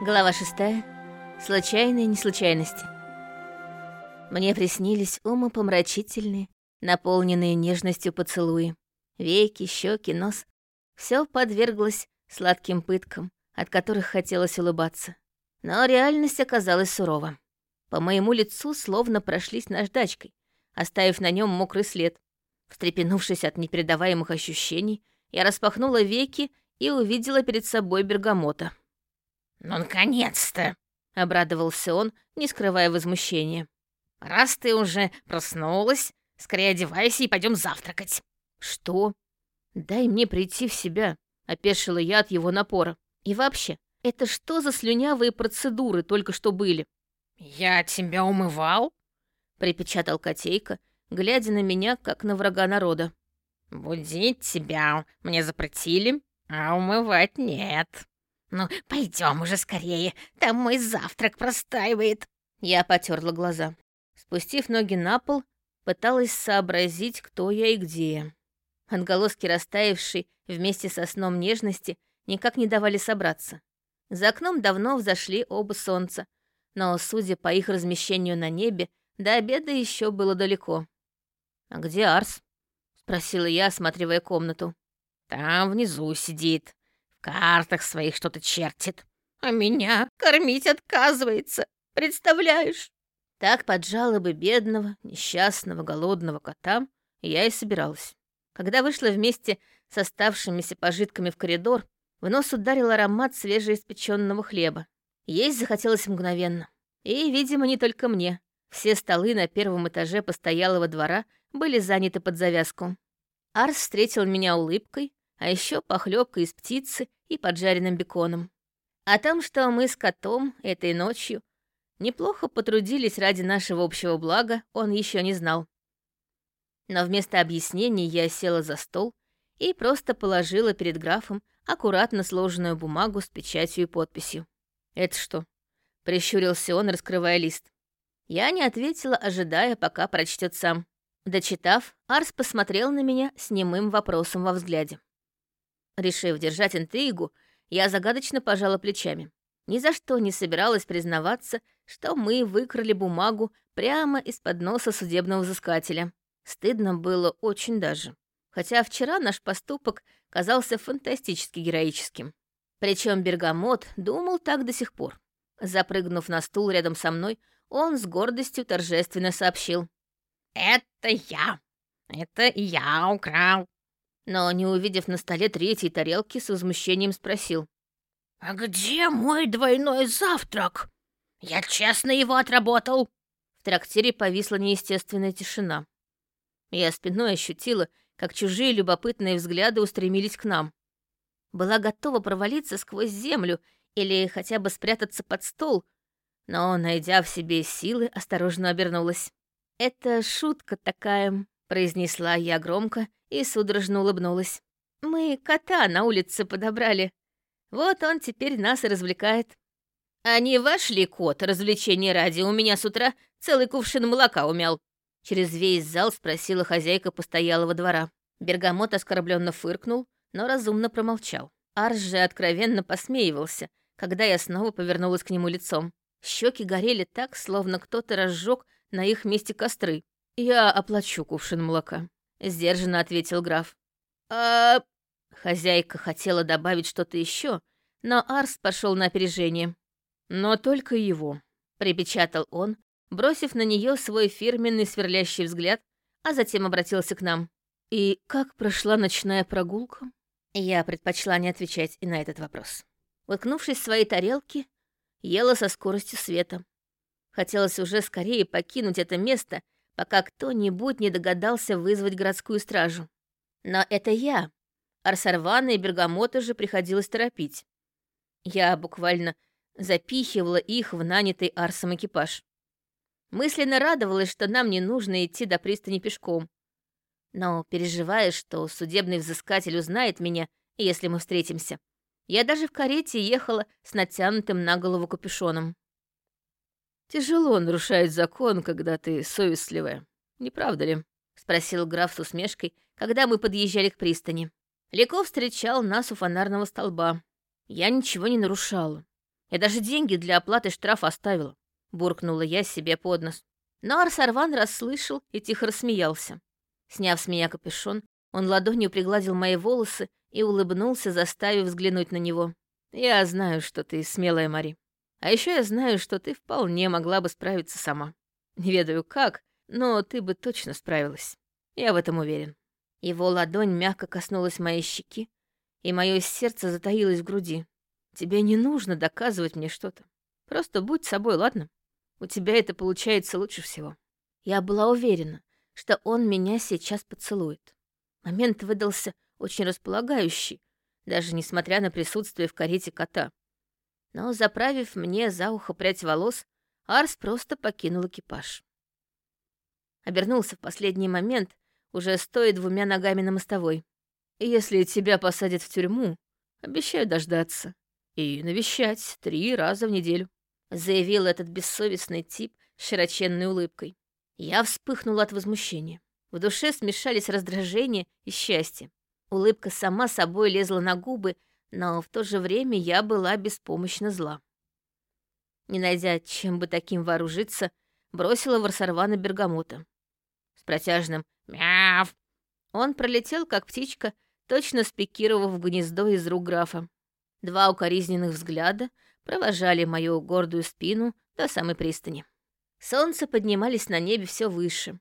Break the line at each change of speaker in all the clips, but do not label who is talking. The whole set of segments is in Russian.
Глава шестая. Случайные неслучайности. Мне приснились умопомрачительные, наполненные нежностью поцелуи. Веки, щеки, нос. Все подверглось сладким пыткам, от которых хотелось улыбаться. Но реальность оказалась сурова. По моему лицу словно прошлись наждачкой, оставив на нем мокрый след. Встрепенувшись от непередаваемых ощущений, я распахнула веки и увидела перед собой бергамота.
«Ну, наконец-то!»
— обрадовался он, не скрывая возмущения.
«Раз ты уже проснулась, скорее одевайся и пойдем завтракать».
«Что? Дай мне прийти в себя», — опешила я от его напора. «И вообще, это что за слюнявые процедуры только что были?»
«Я тебя умывал?»
— припечатал котейка, глядя на меня, как на врага народа.
«Будить тебя мне запретили, а умывать нет». «Ну, пойдем уже скорее, там мой завтрак простаивает».
Я потерла глаза. Спустив ноги на пол, пыталась сообразить, кто я и где. Отголоски растаявшей вместе со сном нежности никак не давали собраться. За окном давно взошли оба солнца, но, судя по их размещению на небе, до обеда еще было далеко. «А где Арс?» — спросила я, осматривая комнату.
«Там внизу сидит картах своих что-то чертит, а меня кормить отказывается. Представляешь?
Так под жалобы бедного, несчастного, голодного кота я и собиралась. Когда вышла вместе с оставшимися пожитками в коридор, в нос ударил аромат свежеиспеченного хлеба. Есть захотелось мгновенно. И, видимо, не только мне. Все столы на первом этаже постоялого двора были заняты под завязку. Арс встретил меня улыбкой, а еще похлебкой из птицы и поджаренным беконом. О том, что мы с котом этой ночью неплохо потрудились ради нашего общего блага, он еще не знал. Но вместо объяснений я села за стол и просто положила перед графом аккуратно сложенную бумагу с печатью и подписью. «Это что?» — прищурился он, раскрывая лист. Я не ответила, ожидая, пока прочтет сам. Дочитав, Арс посмотрел на меня с немым вопросом во взгляде. Решив держать интригу, я загадочно пожала плечами. Ни за что не собиралась признаваться, что мы выкрали бумагу прямо из-под носа судебного взыскателя. Стыдно было очень даже. Хотя вчера наш поступок казался фантастически героическим. Причем Бергамот думал так до сих пор. Запрыгнув на стул рядом со мной, он с гордостью торжественно сообщил.
«Это я! Это я украл!
Но, не увидев на столе третьей тарелки, с возмущением спросил.
«А где мой двойной завтрак? Я честно его отработал!»
В трактире повисла неестественная тишина. Я спиной ощутила, как чужие любопытные взгляды устремились к нам. Была готова провалиться сквозь землю или хотя бы спрятаться под стол, но, найдя в себе силы, осторожно обернулась. «Это шутка такая», — произнесла я громко и судорожно улыбнулась. «Мы кота на улице подобрали. Вот он теперь нас и развлекает». «А не ваш ли кот, развлечение ради, у меня с утра целый кувшин молока умял?» Через весь зал спросила хозяйка постоялого двора. Бергамот оскорбленно фыркнул, но разумно промолчал. Арс же откровенно посмеивался, когда я снова повернулась к нему лицом. Щеки горели так, словно кто-то разжег на их месте костры. «Я оплачу кувшин молока», — сдержанно ответил граф. «А...» Хозяйка хотела добавить что-то еще, но Арс пошел на опережение. «Но только его», — припечатал он, бросив на нее свой фирменный сверлящий взгляд, а затем обратился к нам. «И как прошла ночная прогулка?» Я предпочла не отвечать и на этот вопрос. Уткнувшись в свои тарелки, ела со скоростью света. Хотелось уже скорее покинуть это место пока кто-нибудь не догадался вызвать городскую стражу. Но это я. Арсарвана и Бергамота же приходилось торопить. Я буквально запихивала их в нанятый Арсом экипаж. Мысленно радовалась, что нам не нужно идти до пристани пешком. Но, переживая, что судебный взыскатель узнает меня, если мы встретимся, я даже в карете ехала с натянутым на голову капюшоном. Тяжело нарушать закон, когда ты совестливая. Не правда ли? Спросил граф с усмешкой, когда мы подъезжали к пристани. Леко встречал нас у фонарного столба. Я ничего не нарушала. Я даже деньги для оплаты штрафа оставила», — буркнула я себе под нос. Но Арсарван расслышал и тихо рассмеялся. Сняв с меня капюшон, он ладонью пригладил мои волосы и улыбнулся, заставив взглянуть на него. «Я знаю, что ты смелая, Мари. А еще я знаю, что ты вполне могла бы справиться сама. Не ведаю как, но ты бы точно справилась. Я в этом уверен». Его ладонь мягко коснулась моей щеки, и мое сердце затаилось в груди. «Тебе не нужно доказывать мне что-то. Просто будь собой, ладно? У тебя это получается лучше всего». Я была уверена, что он меня сейчас поцелует. Момент выдался очень располагающий, даже несмотря на присутствие в карете кота. Но, заправив мне за ухо прядь волос, Арс просто покинул экипаж. Обернулся в последний момент, уже стоя двумя ногами на мостовой. «Если тебя посадят в тюрьму, обещаю дождаться. И навещать три раза в неделю», — заявил этот бессовестный тип с широченной улыбкой. Я вспыхнула от возмущения. В душе смешались раздражение и счастье. Улыбка сама собой лезла на губы, но в то же время я была беспомощно зла. Не найдя чем бы таким вооружиться, бросила Варсарвана бергамота. С протяжным «мяв» он пролетел, как птичка, точно спикировав в гнездо из рук графа. Два укоризненных взгляда провожали мою гордую спину до самой пристани. Солнце поднимались на небе все выше.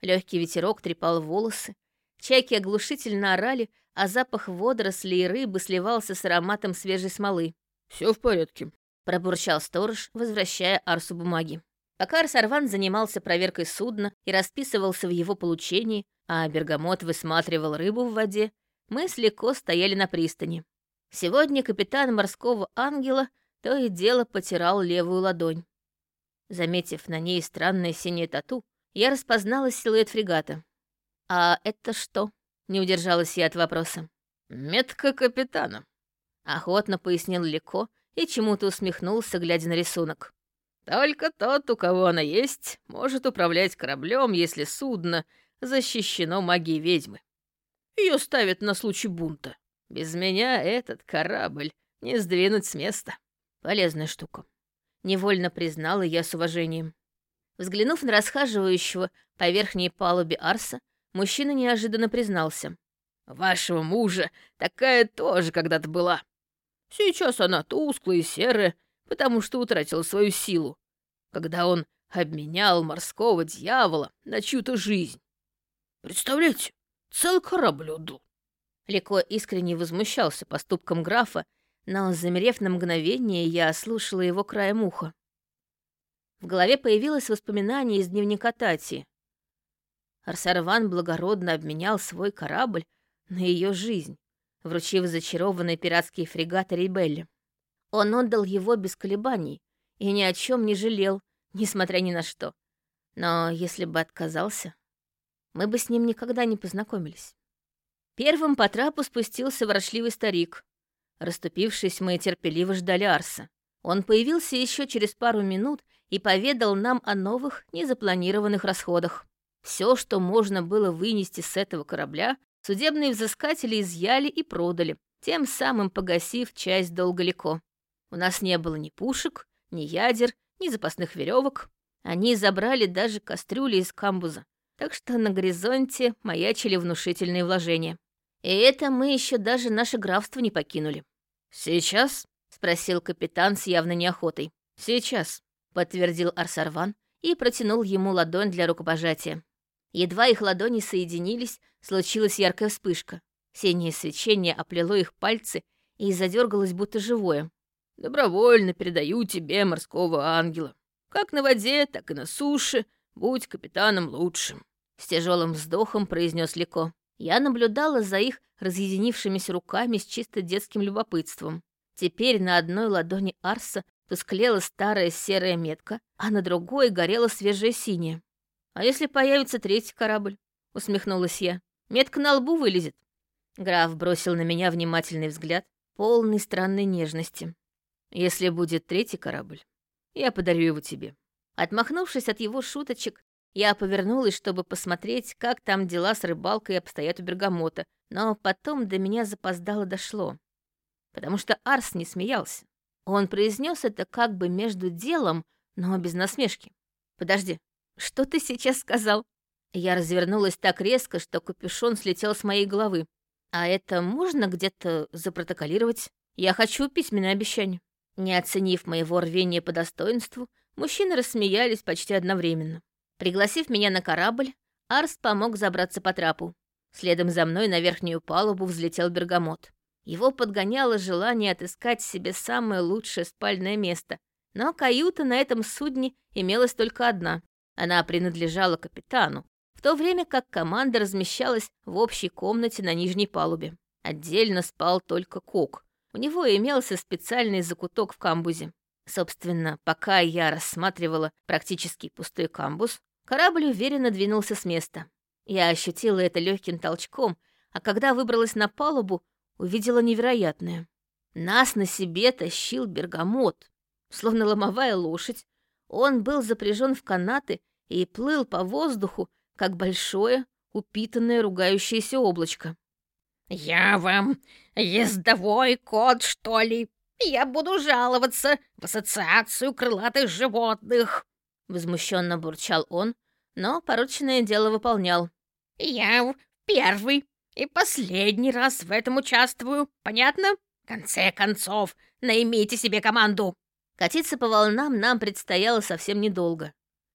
Легкий ветерок трепал волосы, чайки оглушительно орали, а запах водорослей и рыбы сливался с ароматом свежей смолы.
Все в порядке», —
пробурчал сторож, возвращая Арсу бумаги. Пока Арсарван занимался проверкой судна и расписывался в его получении, а Бергамот высматривал рыбу в воде, мы с Лико стояли на пристани. Сегодня капитан морского ангела то и дело потирал левую ладонь. Заметив на ней странное синее тату, я распознала силуэт фрегата. «А это что?» — не удержалась я от вопроса.
«Метка капитана», —
охотно пояснил Лико и чему-то усмехнулся, глядя на рисунок.
«Только тот, у кого она есть, может управлять кораблем, если судно защищено магией ведьмы. Ее ставят на случай бунта. Без меня этот корабль не сдвинуть с места.
Полезная штука. Невольно признала я с уважением. Взглянув на расхаживающего по верхней палубе Арса, мужчина неожиданно признался.
«Вашего мужа такая тоже когда-то была. Сейчас она тусклая и серая, потому что утратила свою силу, когда он обменял морского дьявола на чью-то жизнь. Представляете, целый корабль отдал».
Леко искренне возмущался поступком графа но, замерев на мгновение, я слушала его краем уха. В голове появилось воспоминание из дневника Тати. Арсарван благородно обменял свой корабль на ее жизнь, вручив зачарованный пиратский фрегат Рейбелли. Он отдал его без колебаний и ни о чем не жалел, несмотря ни на что. Но если бы отказался, мы бы с ним никогда не познакомились. Первым по трапу спустился ворочливый старик, Раступившись, мы терпеливо ждали Арса. Он появился еще через пару минут и поведал нам о новых, незапланированных расходах. Все, что можно было вынести с этого корабля, судебные взыскатели изъяли и продали, тем самым погасив часть долголеко. У нас не было ни пушек, ни ядер, ни запасных веревок. Они забрали даже кастрюли из камбуза, так что на горизонте маячили внушительные вложения. И это мы еще даже наше графство не покинули.
«Сейчас?»
— спросил капитан с явной неохотой.
«Сейчас», —
подтвердил Арсарван и протянул ему ладонь для рукопожатия. Едва их ладони соединились, случилась яркая вспышка. Синее свечение оплело их пальцы и задергалось, будто живое.
«Добровольно передаю тебе морского ангела. Как на воде, так и на суше. Будь капитаном лучшим», —
с тяжелым вздохом произнес Лико. Я наблюдала за их разъединившимися руками с чисто детским любопытством. Теперь на одной ладони Арса тусклела старая серая метка, а на другой горела свежая синяя. «А если появится третий корабль?» — усмехнулась я. «Метка на лбу вылезет». Граф бросил на меня внимательный взгляд, полный странной нежности. «Если будет третий корабль, я подарю его тебе». Отмахнувшись от его шуточек, я повернулась, чтобы посмотреть, как там дела с рыбалкой обстоят у бергамота, но потом до меня запоздало дошло. Потому что Арс не смеялся. Он произнес это как бы между делом, но без насмешки. «Подожди, что ты сейчас сказал?» Я развернулась так резко, что капюшон слетел с моей головы. «А это можно где-то запротоколировать? Я хочу письменное обещание». Не оценив моего рвения по достоинству, мужчины рассмеялись почти одновременно. Пригласив меня на корабль, Арс помог забраться по трапу. Следом за мной на верхнюю палубу взлетел бергамот. Его подгоняло желание отыскать себе самое лучшее спальное место. Но каюта на этом судне имелась только одна. Она принадлежала капитану, в то время как команда размещалась в общей комнате на нижней палубе. Отдельно спал только Кок. У него имелся специальный закуток в камбузе. Собственно, пока я рассматривала практически пустой камбуз, корабль уверенно двинулся с места. Я ощутила это легким толчком, а когда выбралась на палубу, увидела невероятное. Нас на себе тащил бергамот. Словно ломовая лошадь, он был запряжен в канаты и плыл по воздуху, как большое, упитанное ругающееся облачко.
«Я вам ездовой кот, что ли? Я буду жаловаться в ассоциацию крылатых животных!»
Возмущенно бурчал он, но порученное дело выполнял.
«Я первый и последний раз в этом участвую, понятно? В конце концов, наймите себе команду!»
Катиться по волнам нам предстояло совсем недолго.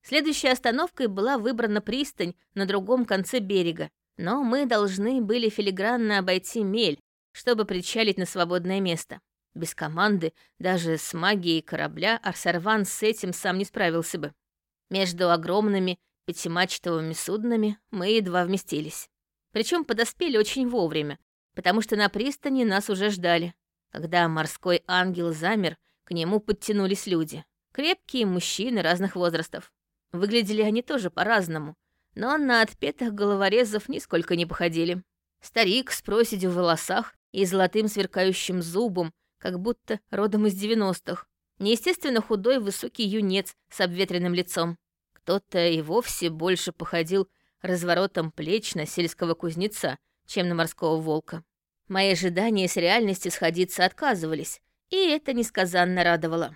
Следующей остановкой была выбрана пристань на другом конце берега, но мы должны были филигранно обойти мель, чтобы причалить на свободное место. Без команды, даже с магией корабля, Арсарван с этим сам не справился бы. Между огромными пятимачтовыми суднами мы едва вместились. Причем подоспели очень вовремя, потому что на пристани нас уже ждали. Когда морской ангел замер, к нему подтянулись люди. Крепкие мужчины разных возрастов. Выглядели они тоже по-разному, но на отпетых головорезов нисколько не походили. Старик с проседью в волосах и золотым сверкающим зубом, как будто родом из девяностых. Неестественно худой высокий юнец с обветренным лицом. Кто-то и вовсе больше походил разворотом плеч на сельского кузнеца, чем на морского волка. Мои ожидания с реальностью сходиться отказывались, и это несказанно радовало.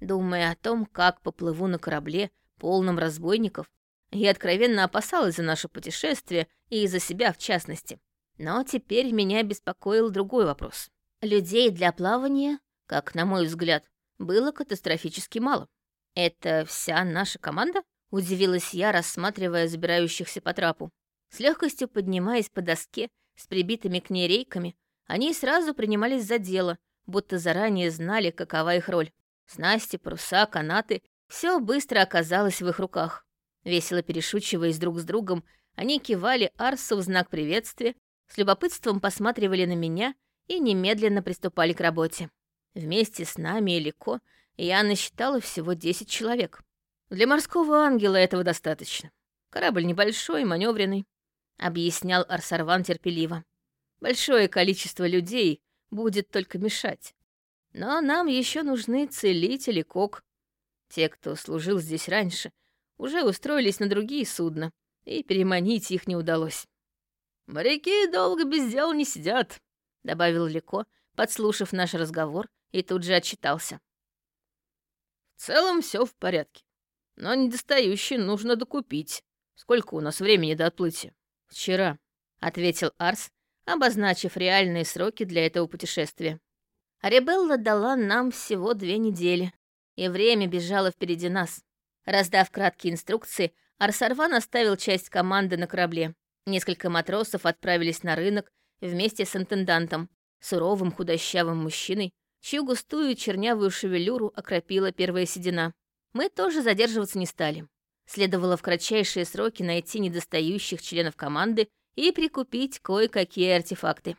Думая о том, как поплыву на корабле, полном разбойников, я откровенно опасалась за наше путешествие и за себя в частности. Но теперь меня беспокоил другой вопрос. Людей для плавания, как на мой взгляд, было катастрофически мало. Это вся наша команда? Удивилась я, рассматривая забирающихся по трапу. С легкостью поднимаясь по доске с прибитыми к ней рейками, они сразу принимались за дело, будто заранее знали, какова их роль. Снасти, паруса, канаты — все быстро оказалось в их руках. Весело перешучиваясь друг с другом, они кивали Арсу в знак приветствия, с любопытством посматривали на меня и немедленно приступали к работе. Вместе с нами и Лико я насчитала всего 10 человек. Для морского ангела этого достаточно. Корабль небольшой, маневренный, объяснял Арсарван терпеливо. Большое количество людей будет только мешать. Но нам еще нужны целители кок. Те, кто служил здесь раньше, уже устроились на другие судна, и переманить их не удалось. «Моряки долго без дела не сидят», — добавил Лико, подслушав наш разговор, и тут же отчитался. «В целом все в порядке но недостающие нужно докупить. Сколько у нас времени до отплытия?» «Вчера», — ответил Арс, обозначив реальные сроки для этого путешествия. Арибелла дала нам всего две недели, и время бежало впереди нас. Раздав краткие инструкции, Арсарван оставил часть команды на корабле. Несколько матросов отправились на рынок вместе с интендантом, суровым худощавым мужчиной, чью густую чернявую шевелюру окропила первая седина. Мы тоже задерживаться не стали. Следовало в кратчайшие сроки найти недостающих членов команды и прикупить кое-какие артефакты.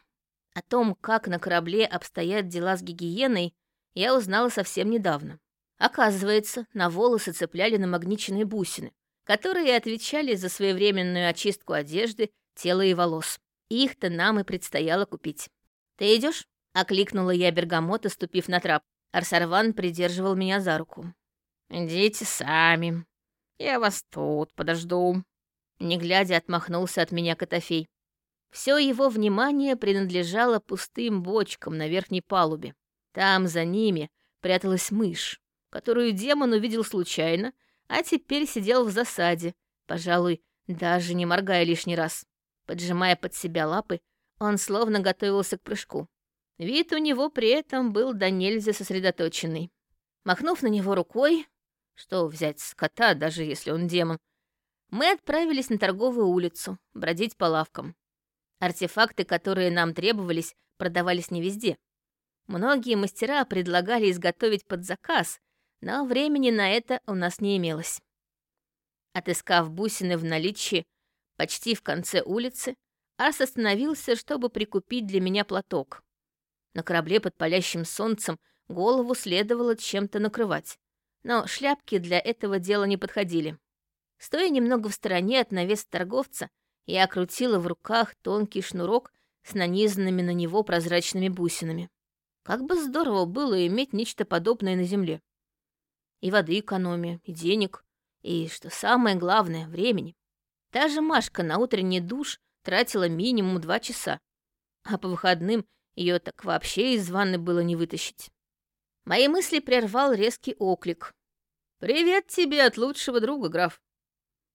О том, как на корабле обстоят дела с гигиеной, я узнала совсем недавно. Оказывается, на волосы цепляли намагниченные бусины, которые отвечали за своевременную очистку одежды, тела и волос. Их-то нам и предстояло купить. «Ты идешь? окликнула я бергамота, ступив на трап. Арсарван придерживал меня за руку. «Идите сами. Я вас тут подожду». Не глядя, отмахнулся от меня Котофей. Все его внимание принадлежало пустым бочкам на верхней палубе. Там, за ними, пряталась мышь, которую демон увидел случайно, а теперь сидел в засаде, пожалуй, даже не моргая лишний раз. Поджимая под себя лапы, он словно готовился к прыжку. Вид у него при этом был до нельзя сосредоточенный. Махнув на него рукой, что взять с кота, даже если он демон, мы отправились на торговую улицу, бродить по лавкам. Артефакты, которые нам требовались, продавались не везде. Многие мастера предлагали изготовить под заказ, но времени на это у нас не имелось. Отыскав бусины в наличии почти в конце улицы, Арс остановился, чтобы прикупить для меня платок. На корабле под палящим солнцем голову следовало чем-то накрывать, но шляпки для этого дела не подходили. Стоя немного в стороне от навеса торговца, я окрутила в руках тонкий шнурок с нанизанными на него прозрачными бусинами. Как бы здорово было иметь нечто подобное на земле. И воды экономия, и денег, и, что самое главное, времени. Та же Машка на утренний душ тратила минимум два часа, а по выходным ее так вообще из ванны было не вытащить. Мои мысли прервал резкий оклик. «Привет тебе от лучшего друга, граф!»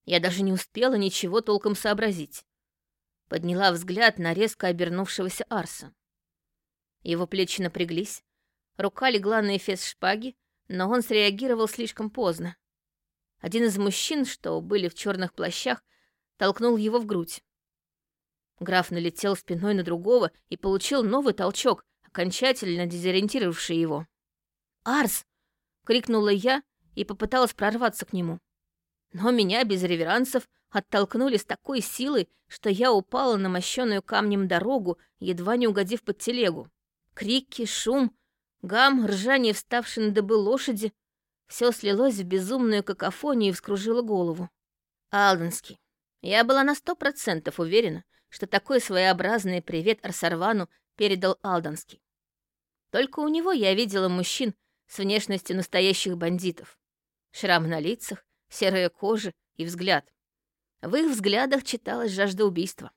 Я даже не успела ничего толком сообразить. Подняла взгляд на резко обернувшегося Арса. Его плечи напряглись, рука легла на эфес шпаги, но он среагировал слишком поздно. Один из мужчин, что были в черных плащах, толкнул его в грудь. Граф налетел спиной на другого и получил новый толчок, окончательно дезориентировавший его. «Арс!» — крикнула я и попыталась прорваться к нему. Но меня без реверансов оттолкнули с такой силой, что я упала на мощенную камнем дорогу, едва не угодив под телегу. Крики, шум, гам, ржание вставшей на дыбы лошади — все слилось в безумную какофонию и вскружило голову. Алденский. Я была на сто процентов уверена, что такой своеобразный привет Арсарвану передал Алданский. Только у него я видела мужчин с внешностью настоящих бандитов. Шрам на лицах, серая кожа и взгляд. В их взглядах читалась жажда убийства.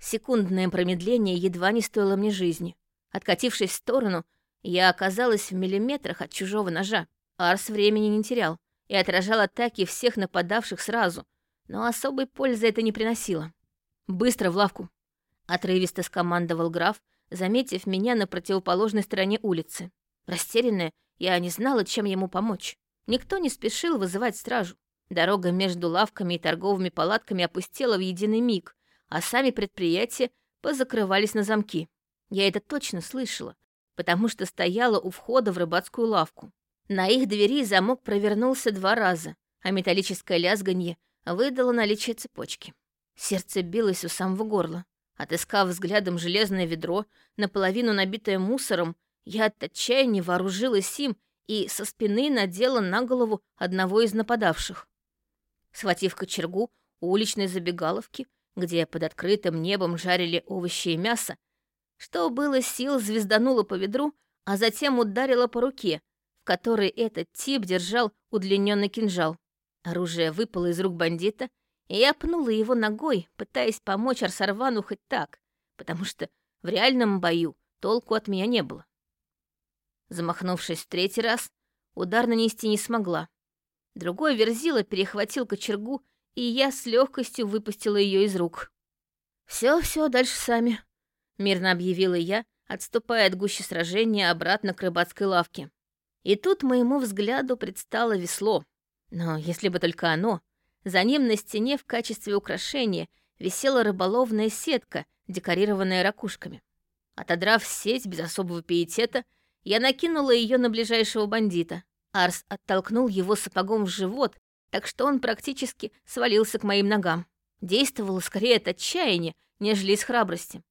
Секундное промедление едва не стоило мне жизни. Откатившись в сторону, я оказалась в миллиметрах от чужого ножа. Арс времени не терял и отражал атаки всех нападавших сразу, но особой пользы это не приносило. «Быстро в лавку!» — отрывисто скомандовал граф, заметив меня на противоположной стороне улицы. Растерянная, я не знала, чем ему помочь. Никто не спешил вызывать стражу. Дорога между лавками и торговыми палатками опустела в единый миг, а сами предприятия позакрывались на замки. Я это точно слышала, потому что стояла у входа в рыбацкую лавку. На их двери замок провернулся два раза, а металлическое лязганье выдало наличие цепочки. Сердце билось у самого горла. Отыскав взглядом железное ведро, наполовину набитое мусором, я от отчаяния вооружилась им и со спины надела на голову одного из нападавших. Схватив кочергу у уличной забегаловки, где под открытым небом жарили овощи и мясо, что было сил, звезданула по ведру, а затем ударила по руке, в которой этот тип держал удлиненный кинжал. Оружие выпало из рук бандита, и я пнула его ногой, пытаясь помочь Арсарвану хоть так, потому что в реальном бою толку от меня не было. Замахнувшись в третий раз, удар нанести не смогла. Другой верзила перехватил кочергу, и я с легкостью выпустила ее из рук. Все, все, дальше сами, мирно объявила я, отступая от гущи сражения обратно к рыбацкой лавке. И тут моему взгляду предстало весло. Но если бы только оно, за ним на стене в качестве украшения висела рыболовная сетка, декорированная ракушками. Отодрав сеть без особого пиетета, я накинула ее на ближайшего бандита. Арс оттолкнул его сапогом в живот, так что он практически свалился к моим ногам. Действовало скорее от отчаяния, нежели из храбрости.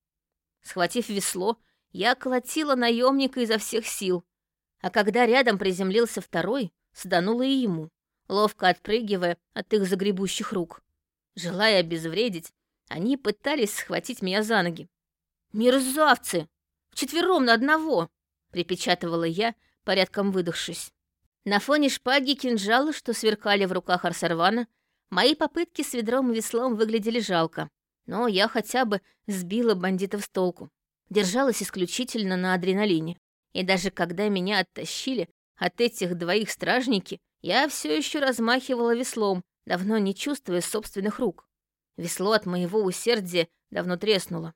Схватив весло, я колотила наемника изо всех сил, а когда рядом приземлился второй, сданула и ему, ловко отпрыгивая от их загребущих рук. Желая обезвредить, они пытались схватить меня за ноги. «Мерзавцы! Вчетвером на одного!» припечатывала я, порядком выдохшись. На фоне шпаги кинжала, что сверкали в руках Арсарвана, мои попытки с ведром и веслом выглядели жалко, но я хотя бы сбила бандитов с толку. Держалась исключительно на адреналине, и даже когда меня оттащили, от этих двоих стражники, я все еще размахивала веслом, давно не чувствуя собственных рук. Весло от моего усердия давно треснуло.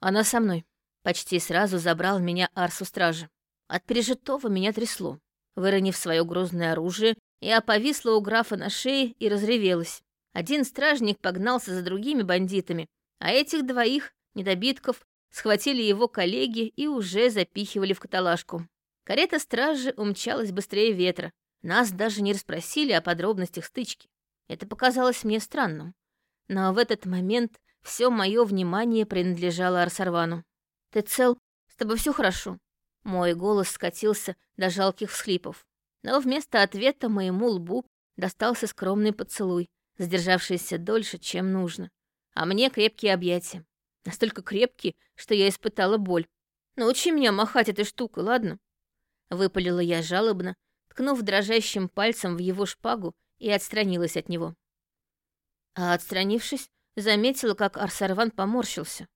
Она со мной. Почти сразу забрал меня Арсу стражи. От пережитого меня трясло. Выронив свое грозное оружие, я повисла у графа на шее и разревелась. Один стражник погнался за другими бандитами, а этих двоих, недобитков, схватили его коллеги и уже запихивали в каталажку. Карета стражи умчалась быстрее ветра. Нас даже не расспросили о подробностях стычки. Это показалось мне странным. Но в этот момент все мое внимание принадлежало Арсарвану. «Ты цел? С тобой все хорошо?» Мой голос скатился до жалких всхлипов. Но вместо ответа моему лбу достался скромный поцелуй, задержавшийся дольше, чем нужно. А мне крепкие объятия. Настолько крепкие, что я испытала боль. «Научи меня махать этой штукой, ладно?» Выпалила я жалобно, ткнув дрожащим пальцем в его шпагу и отстранилась от него. А отстранившись, заметила, как Арсарван поморщился.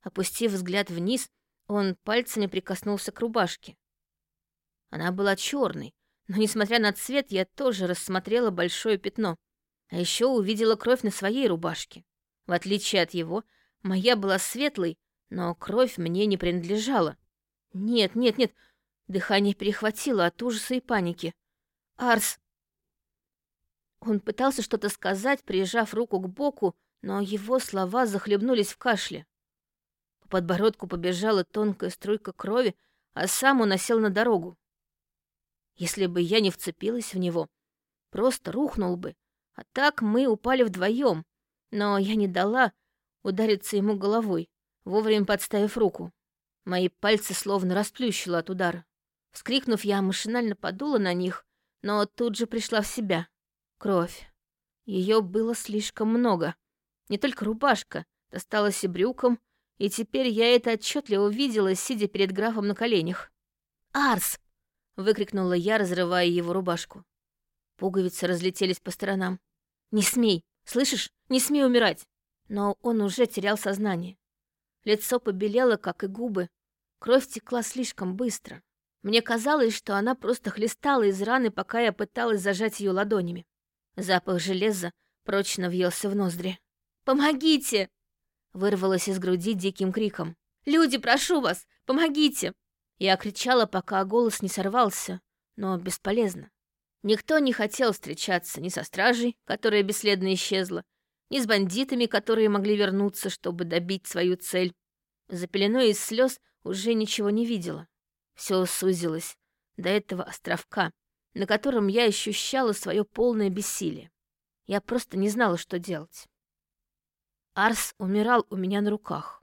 Опустив взгляд вниз, он пальцами прикоснулся к рубашке. Она была черной, но, несмотря на цвет, я тоже рассмотрела большое пятно. А еще увидела кровь на своей рубашке. В отличие от его, моя была светлой, но кровь мне не принадлежала. Нет, нет, нет, Дыхание перехватило от ужаса и паники. «Арс!» Он пытался что-то сказать, прижав руку к боку, но его слова захлебнулись в кашле. По подбородку побежала тонкая струйка крови, а сам он осел на дорогу. Если бы я не вцепилась в него, просто рухнул бы, а так мы упали вдвоем, но я не дала удариться ему головой, вовремя подставив руку. Мои пальцы словно расплющило от удара. Вскрикнув, я машинально подула на них, но тут же пришла в себя. Кровь. Ее было слишком много. Не только рубашка, досталась и брюкам, и теперь я это отчетливо видела, сидя перед графом на коленях. «Арс!» — выкрикнула я, разрывая его рубашку. Пуговицы разлетелись по сторонам. «Не смей! Слышишь? Не смей умирать!» Но он уже терял сознание. Лицо побелело, как и губы. Кровь текла слишком быстро. Мне казалось, что она просто хлестала из раны, пока я пыталась зажать ее ладонями. Запах железа прочно въелся в ноздри. «Помогите!» Вырвалась из груди диким криком. «Люди, прошу вас, помогите!» Я кричала, пока голос не сорвался, но бесполезно. Никто не хотел встречаться ни со стражей, которая бесследно исчезла, ни с бандитами, которые могли вернуться, чтобы добить свою цель. За пеленой из слез уже ничего не видела. Все сузилось до этого островка, на котором я ощущала свое полное бессилие. Я просто не знала, что делать. Арс умирал у меня на руках.